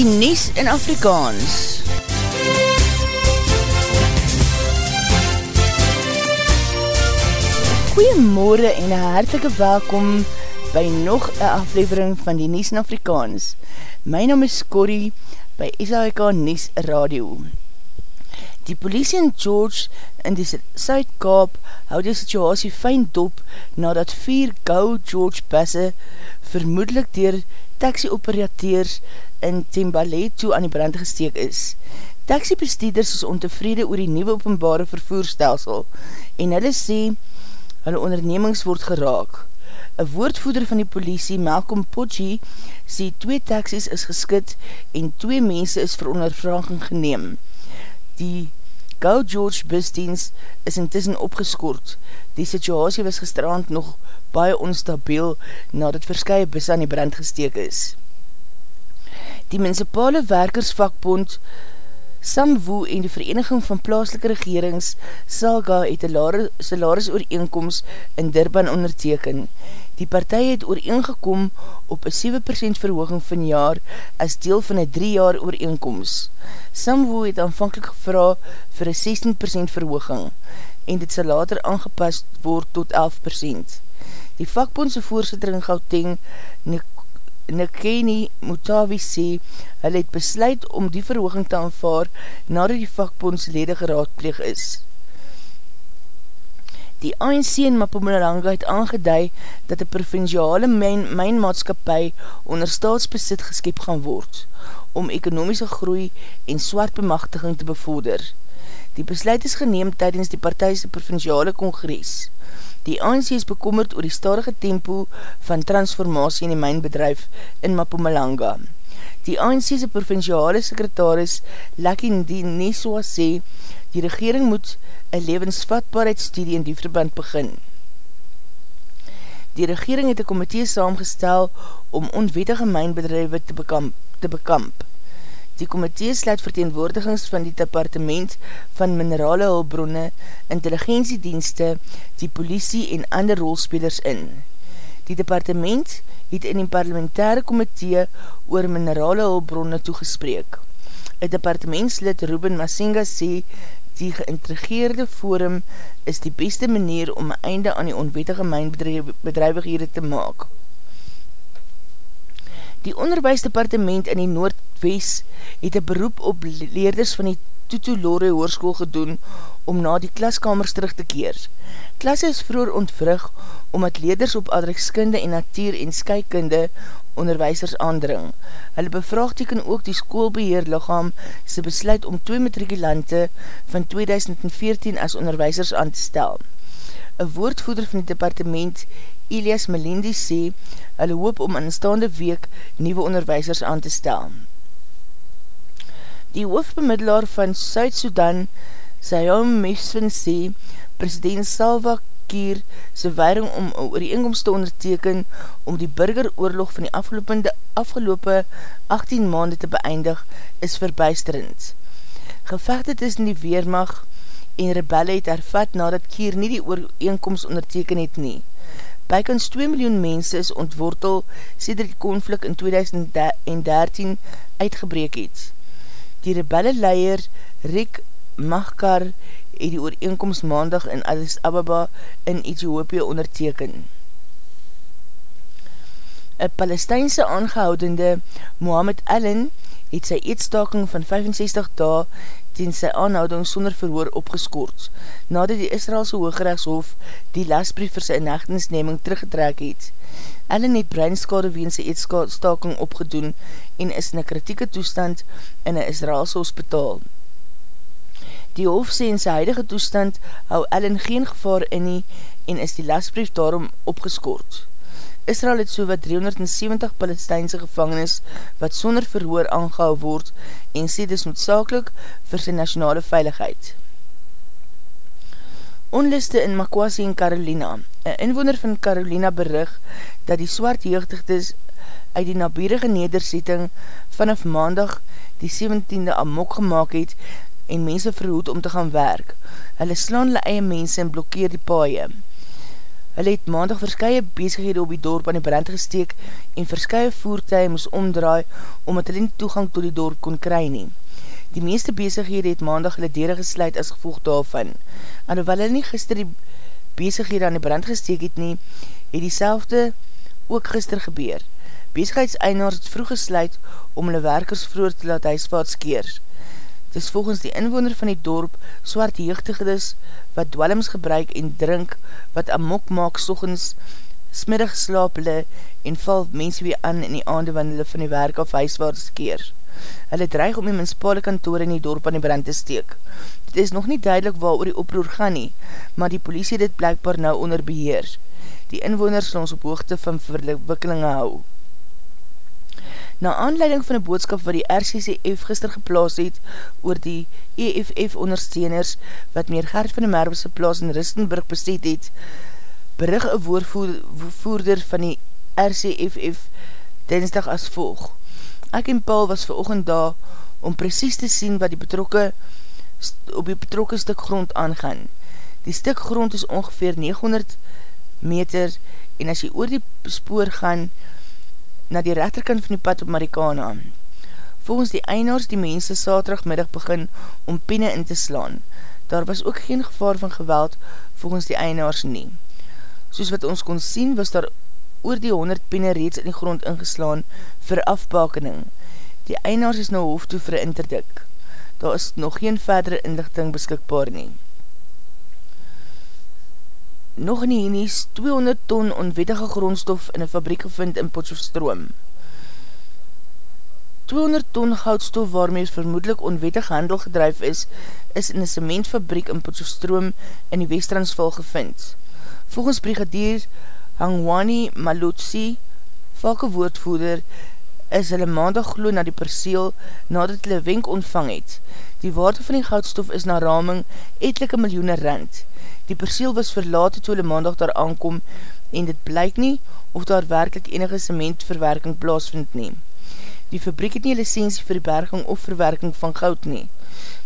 die Nies in Afrikaans. Goeiemorgen en een hartelike welkom by nog een aflevering van die Nies in Afrikaans. My naam is Corrie by SAIK Nies Radio. Die politie in George in die Suid-Kaap hou die situasie fijn dop nadat vier Go George busse vermoedelijk dier taxi-operateurs in Tembalet toe aan die brand gesteek is. Taxi-besteeders is ontevrede oor die nieuwe openbare vervoerstelsel en hulle sê hulle ondernemings word geraak. Een woordvoeder van die politie, Malcolm Poggi, sê twee taxis is geskid en twee mense is vir ondervraging geneem. Die Go George busdienst is intussen opgeskoord. Die situasie was gestrand nog baie onstabiel nadat verskye bus aan die brand gesteek is. Die Municipale Werkersvakbond Samwo en die Vereniging van Plaaslike Regerings Salga het een salaris ooreenkomst in Durban onderteken. Die partij het ooreengekom op een 7% verhooging van jaar as deel van een 3 jaar ooreenkomst. Samwo het aanvankelijk gevra vir een 16% verhooging en dit sal later aangepast word tot 11%. Die vakbondse voorzitter in Gauteng, Nikeni Mutawi sê, hy het besluit om die verhooging te aanvaar nadat die vakbondslede geraadpleeg is. Die ANC in Mapumalanga het aangeduid dat die provinciale myn, mynmaatskapie onder staatsbesit geskep gaan word om ekonomiese groei en swart bemachtiging te bevorder. Die besluit is geneem tydens die partijse provinciale kongres. Die ANC is bekommerd oor die stadige tempo van transformatie in die mijnbedrijf in Mapumalanga. Die ANC's provinciale sekretaris Lucky Neswa sê, die regering moet een levensvatbaarheidstudie in die verband begin. Die regering het een komitee saamgestel om onwettige mijnbedrijwe te bekamp. Te bekamp. Die komitee sluit verteenwoordigings van die departement van minerale hulbronne, intelligentiedienste, die politie en ander rolspelers in. Die departement het in die parlementaire komitee oor minerale hulbronne toegespreek. Het departementslid Ruben Masinga sê, die geïntrigeerde forum is die beste manier om einde aan die onwetige mijnbedrijvighede te maak. Die onderwijsdepartement in die Noordwest het een beroep op leerders van die Tutulore hoorskoel gedoen om na die klaskamers terug te keer. Klasse is vroer ontvrug omdat leerders op adrekskunde en natuur en skykunde onderwijsers aandring. Hulle bevraagteken ook die schoolbeheer lichaam sy besluit om twee matrikulante van 2014 as onderwijsers aan te stel. Een woordvoeder van die departement Elias Melendi sê, hulle hoop om in staande week nieuwe onderwijsers aan te stel. Die hoofdbemiddelaar van Suid-Sudan, Sayom Mesvin sê, president Salva Kier sy weiring om oor die inkomst te onderteken om die burgeroorlog van die afgelopende afgelope 18 maande te beëindig, is verbijsterend. Gevechte tussen die Weermacht en rebelle het hervat nadat Kier nie die ooreenkomst onderteken het nie. Bykans 2 miljoen mense is ontwortel sê dat die konflik in 2013 uitgebreek het. Die rebelle leier Rick Mahkar het die ooreenkomst maandag in Addis Ababa in Ethiopië onderteken. Een Palestijnse aangehoudende Mohamed Allen het sy eetstaking van 65 dae ten sy aanhouding sonder verhoor opgeskoord, nadat die Israelse Hoogrechtshof die lastbrief vir sy inhechtenisneming teruggetrek het. Ellen het breinskade ween sy eetstaking opgedoen en is in een kritieke toestand in een Israelse hospitaal. Die hof sê in sy huidige toestand hou Ellen geen gevaar in nie en is die lastbrief daarom opgeskoord. Israel het so wat 370 Palestijnse gevangenis wat sonder verhoor aangehou word en sê dis noodzakelik vir sy nationale veiligheid. Onliste in Makwasi en Carolina Een inwoner van Carolina berig dat die swart jeugdigdes uit die naburige nederzetting vanaf maandag die 17e amok gemaakt het en mense verhoed om te gaan werk. Hulle slaan hulle eie mense en blokkeer die paaie. Hulle het maandag verskye bezighede op die dorp aan die brand gesteek en verskye voertuig moes omdraai omdat hulle nie toegang tot die dorp kon kry nie. Die meeste bezighede het maandag hulle dere gesluit as gevolg daarvan. En hoewel hulle nie gister die bezighede aan die brand gesteek het nie, het die selfde ook gister gebeur. Bezigheidseinaars het vroeg gesluit om hulle werkers vroeg te laat huisvaarts keer. Dis volgens die inwoner van die dorp swart jeugdigedes wat dwellings gebruik en drink wat amok maak sochens smiddag slaap hulle en val mense weer aan in die aande wanneer hulle van die werk of huiswaarts keer. Hulle dreig om die menspale kantoor in die dorp aan die brand te steek. Dit is nog nie duidelik waar oor die oproer gaan nie, maar die polisie dit blijkbaar nou onder beheer. Die inwoners sal ons op hoogte van verwikkelinge hou. Na aanleiding van die boodskap wat die RCCF gister geplaas het oor die EFF ondersteuners wat meer Gert van die Merwese plaas in Ristenburg beset het, berig een woordvoerder van die RCFF dinsdag as volg. Ek en Paul was vir oogend daar om precies te sien wat die betrokke op die betrokke stuk grond aangaan. Die stuk grond is ongeveer 900 meter en as jy oor die spoor gaan, na die rechterkant van die pad op Marikana. Volgens die einaars die mense sateragmiddag begin om penne in te slaan. Daar was ook geen gevaar van geweld volgens die einaars nie. Soos wat ons kon sien was daar oor die 100 penne reeds in die grond ingeslaan vir afbakening. Die einaars is nou hoofd toe vir interdik. Daar is nog geen verdere inlichting beskikbaar nie nog in die henies 200 ton onwettige grondstof in een fabriek gevind in Potsoefstroom. 200 ton goudstof waarmee vermoedelijk onwettig handel gedrijf is, is in een cementfabriek in Potsoefstroom in die Westransval gevind. Volgens brigadier Hangwani Malotsi, valke woordvoeder, is hulle maandag glo na die perseel nadat hulle wenk ontvang het. Die waarde van die goudstof is na raming etelike miljoene rand. Die perseel was verlaat toe hulle maandag daar aankom en dit blyk nie of daar werkelijk enige cementverwerking plaasvind nie. Die fabriek het nie licensie vir die berging of verwerking van goud nie.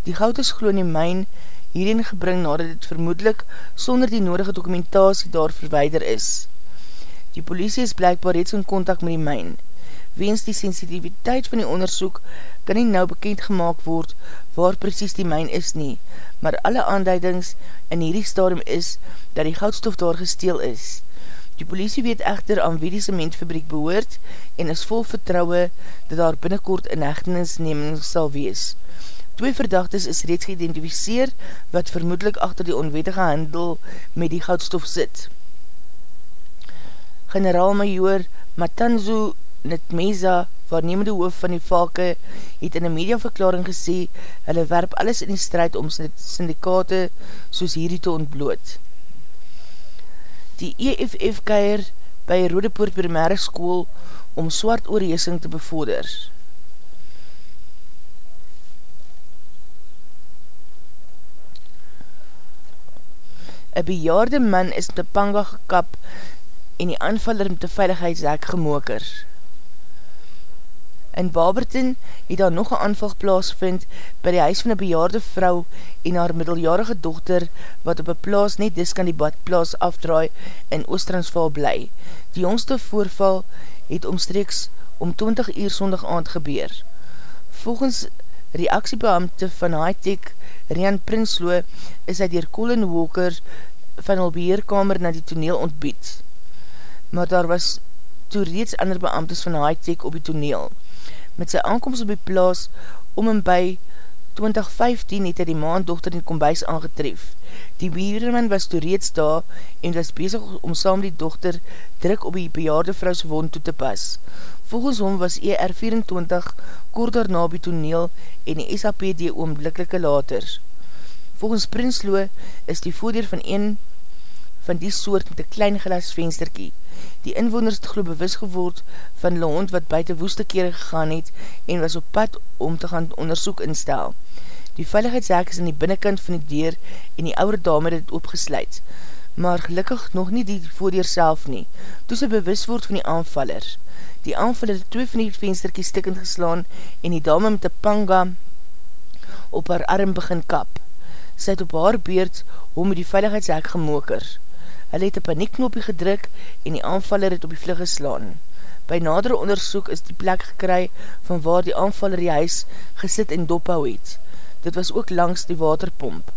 Die goud is glo in die myn hierin gebring nadat dit vermoedelijk sonder die nodige dokumentatie daar verweider is. Die polisie is blijkbaar reeds in contact met die myn. Weens die sensitiviteit van die onderzoek kan nie nou bekend gemaakt word waar precies die myn is nie, maar alle aanduidings in hierdie stadium is dat die goudstof daar gesteel is. Die polisie weet echter aan wie die cementfabriek behoort en is vol vertrouwe dat daar binnenkort in hechtenisneming sal wees. Twee verdachtes is reeds geïdentificeer wat vermoedelijk achter die onwetige handel met die goudstof sit. Generaal-Major Matanzo Nitmeza waarnemende hoof van die valke, het in een mediaverklaring gesê, hulle werp alles in die strijd om syndikate soos hierdie te ontbloot. Die EFF keir by Rodepoort primaire school om swart oorheesing te bevorder. Een bejaarde man is met die panga gekap en die aanvaller met die veiligheidshek gemoker. In Baberton het daar nog een aanval plaasvind by die huis van een bejaarde vrou en haar middeljarige dochter wat op een plaas net dis kan die badplaas afdraai in Oostransval bly. Die jongste voorval het omstreeks om 20 uur sondag aand gebeur. Volgens reaksiebeamte van Hightech, Rian Prinsloo, is hy dier Colin Walker van al beheerkamer na die toneel ontbied. Maar daar was toe reeds ander beamtes van Hightech op die toneel. Met sy aankomst op die plaas om en by 2015 het hy die maanddochter in die kombuis aangetref. Die bierman was toe reeds daar en was bezig om saam die dochter druk op die bejaarde vrouwse woon toe te pas. Volgens hom was ER24 kort daarna die toneel en die SAPD oomblikkelike later. Volgens Prinsloo is die voordeur van een van die soort met een klein glas vensterkie. Die inwoners het geloof bewus geword van hulle hond wat buiten woeste kere gegaan het en was op pad om te gaan onderzoek instel. Die veiligheidshek is in die binnenkant van die deur en die oude dame het het opgesluit, maar gelukkig nog nie die voordeur self nie, toe sy bewus word van die aanvaller. Die aanvaller het twee van die vensterkie stikkend geslaan en die dame met die panga op haar arm begin kap. Sy het op haar beurt hom met die veiligheidshek gemoker. Hy het een paniekknopie gedruk en die aanvaller het op die vlug geslaan. By nadere onderzoek is die plek gekry van waar die aanvaller die huis gesit en dophou het. Dit was ook langs die waterpomp.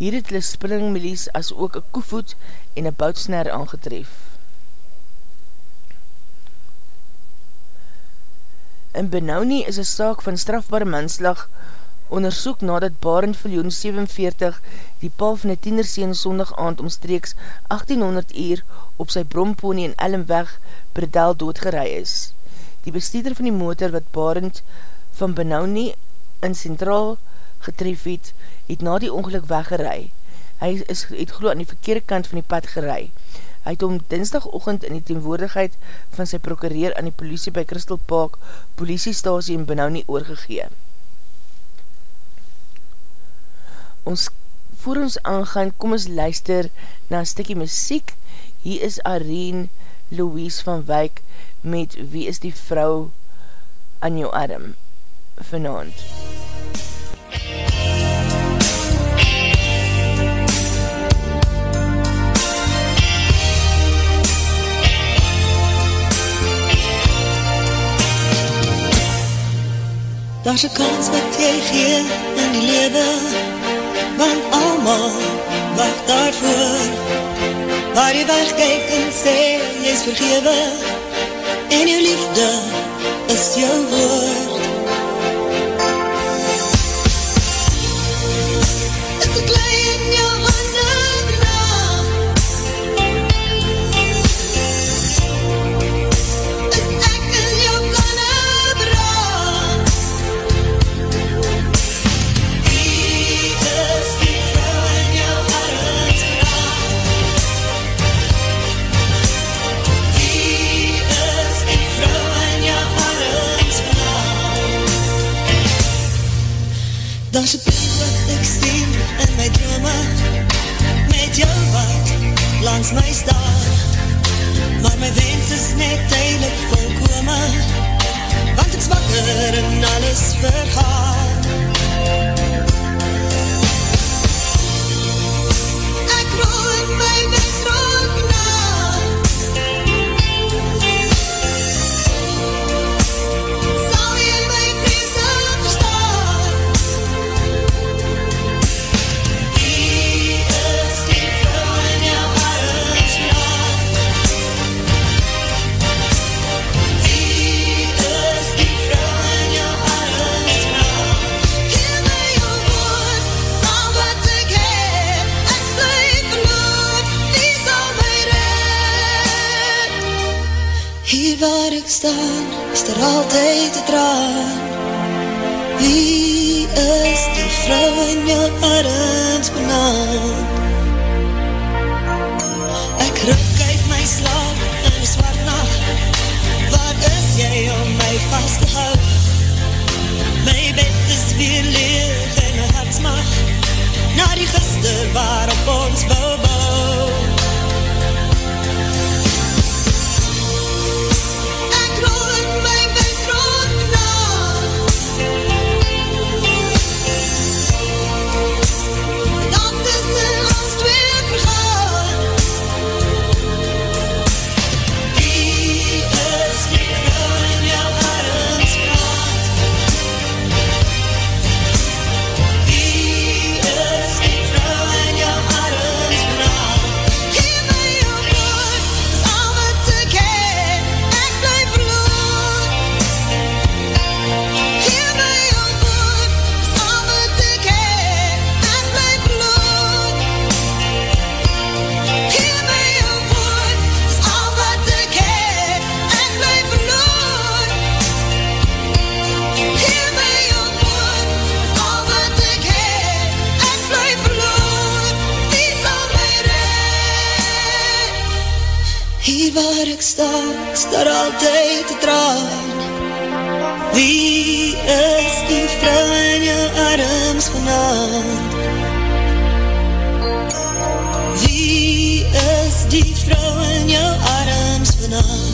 Hier het hulle springmelies as ook een koevoet en een boutsner aangetref. In Benaunie is een saak van strafbare manslag onderzoek nadat Barend Viljoen 47 die paal van die tienerseen sondag aand omstreeks 1800 uur op sy bromponie in Elmweg Bredel doodgerei is. Die bestuurder van die motor wat Barend van Benaunie in Centraal getref het, het na die ongeluk weggerei. Hy is, het geloof aan die verkeerde kant van die pad gerei. Hy het om dinsdagochtend in die teenwoordigheid van sy prokureer aan die politie by Crystal Park politiestasie in Benau nie oorgegee. Ons, voor ons aangaan, kom ons luister na een stikkie muziek. Hier is Areen Louise van Wyk met Wie is die vrou aan jou arm vanavond. Daar is een kans wat jy gee in die lewe Want allemaal wacht daarvoor. Waar jy wegkijk en sê jy is vergewe. En jou liefde is jou woord alles altyd een traan Wie is die vrou in jou arms benauwd? Ek ruk uit my slaap in die zwart nacht Waar is jy om my vast te hou? My bed is weer leeg en my hart smag Na die gister waarop ons wou bou ek sta, is daar altyd te traan Wie is die vrou in jou arms vanavond? Wie is die vrou in jou arms vanavond?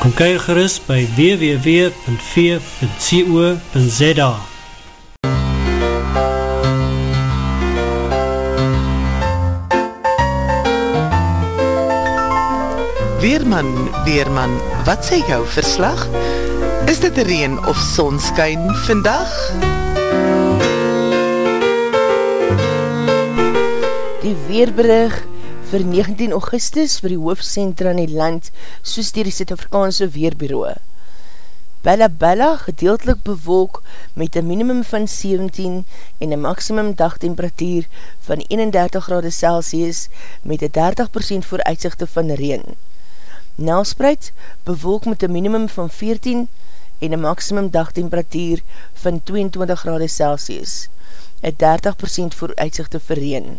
Kom kyk gerust by www.v.co.za Weerman, Weerman, wat sê jou verslag? Is dit reen of sonskyn vandag? Die weerberig vir 19 augustus vir die hoofdcentra in die land soos dier die Zuid-Afrikaanse Weerbureau. Bella Bella gedeeltelik bewolk met een minimum van 17 en een maximum dagtemperatuur van 31 grade Celsius met een 30% vooruitzichte van reen. Nelspreid bewolk met een minimum van 14 en een maximum dagtemperatuur van 22 grade Celsius, een 30% vooruitzichte vir reen.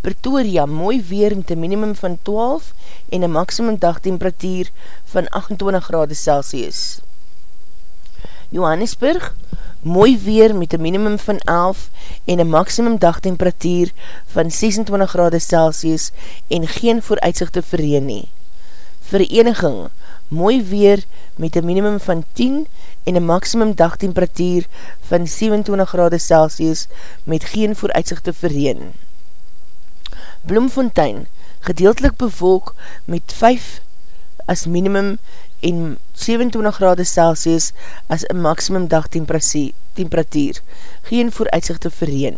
Pretoria mooi weer met een minimum van 12 en een maximum dagtemperatuur van 28 grade Celsius. Johannesburg, mooi weer met een minimum van 11 en een maximum dagtemperatuur van 26 grade Celsius en geen vooruitzichte verreen nie. Vereniging, mooi weer met een minimum van 10 en een maximum dagtemperatuur van 27 grade Celsius met geen vooruitzichte verreen. Bloemfontein, gedeeltelik bevolk met 5 as minimum en 27 grade Celsius as een maximum dagtemperatuur, geen vooruitzichte verreen.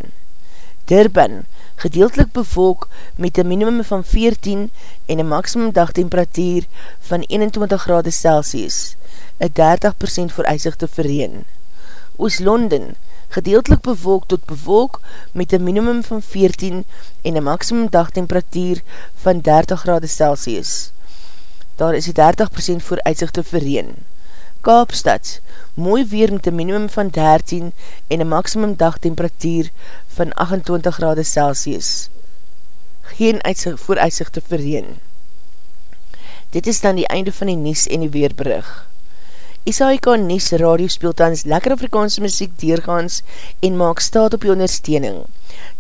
Durban, gedeeltelik bevolk met een minimum van 14 en een maximum dagtemperatuur van 21 grade Celsius, een 30% vooruitzichte verreen. Oos-London, gedeeltelik bewolk tot bewolk met een minimum van 14 en een maximum dagtemperatuur van 30 grade Celsius. Daar is die 30% voor uitzichte verreen. Kaapstad, mooi weer met een minimum van 13 en een maximum dagtemperatuur van 28 grade Celsius. Geen uitzicht, voor uitzichte verreen. Dit is dan die einde van die Nies en die Weerbrug. SAIK Nies Radio speeltans lekker Afrikaanse muziek deurgaans en maak staat op die ondersteuning.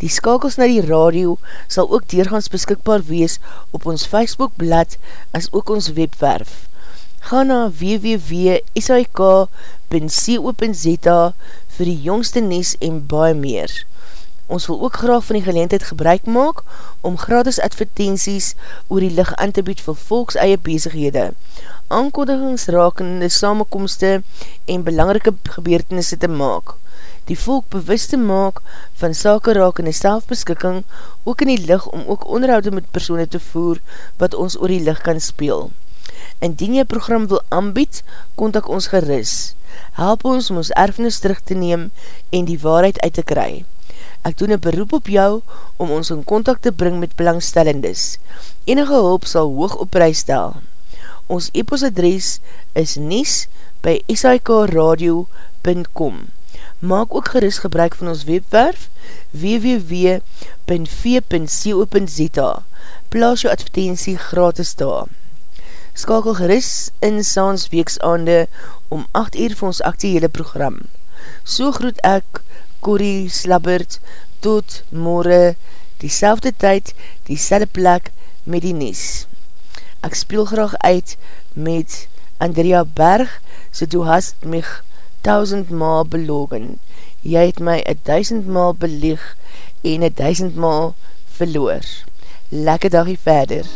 Die skakels na die radio sal ook deurgaans beskikbaar wees op ons Facebookblad as ook ons webwerf. Ga na www.sik.co.za vir die jongste Nies en baie meer. Ons wil ook graag van die geleentheid gebruik maak om gratis advertenties oor die licht aan te bied vir volks eie bezighede aankondigings rakende samenkomste en belangrike gebeurtenisse te maak. Die volk bewust te maak van sake rakende selfbeskikking ook in die licht om ook onderhoud met persoene te voer wat ons oor die licht kan speel. Indien jy program wil aanbied, kontak ons geris. Help ons om ons erfenis terug te neem en die waarheid uit te kry. Ek doen een beroep op jou om ons in contact te bring met belangstellendes. Enige hulp sal hoog op prijs stel. Ons e-postadres is nies by sikradio.com Maak ook geris gebruik van ons webwerf www.v.co.za Plaas jou advertentie gratis daar. Skakel geris in Saans weeksaande om 8 uur vir ons actiehele program. So groet ek, Corrie Slabbert, tot morgen, die tyd, die plek met die nies. Ek speel graag uit met Andrea Berg, so du hast mich tausendmaal belogen. Jy het my a duisendmaal belieg en a duisendmaal verloor. Lekke dagie verder.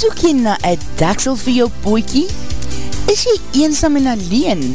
Soek jy na een daksel vir jou poekie? Is jy eensam en alleen?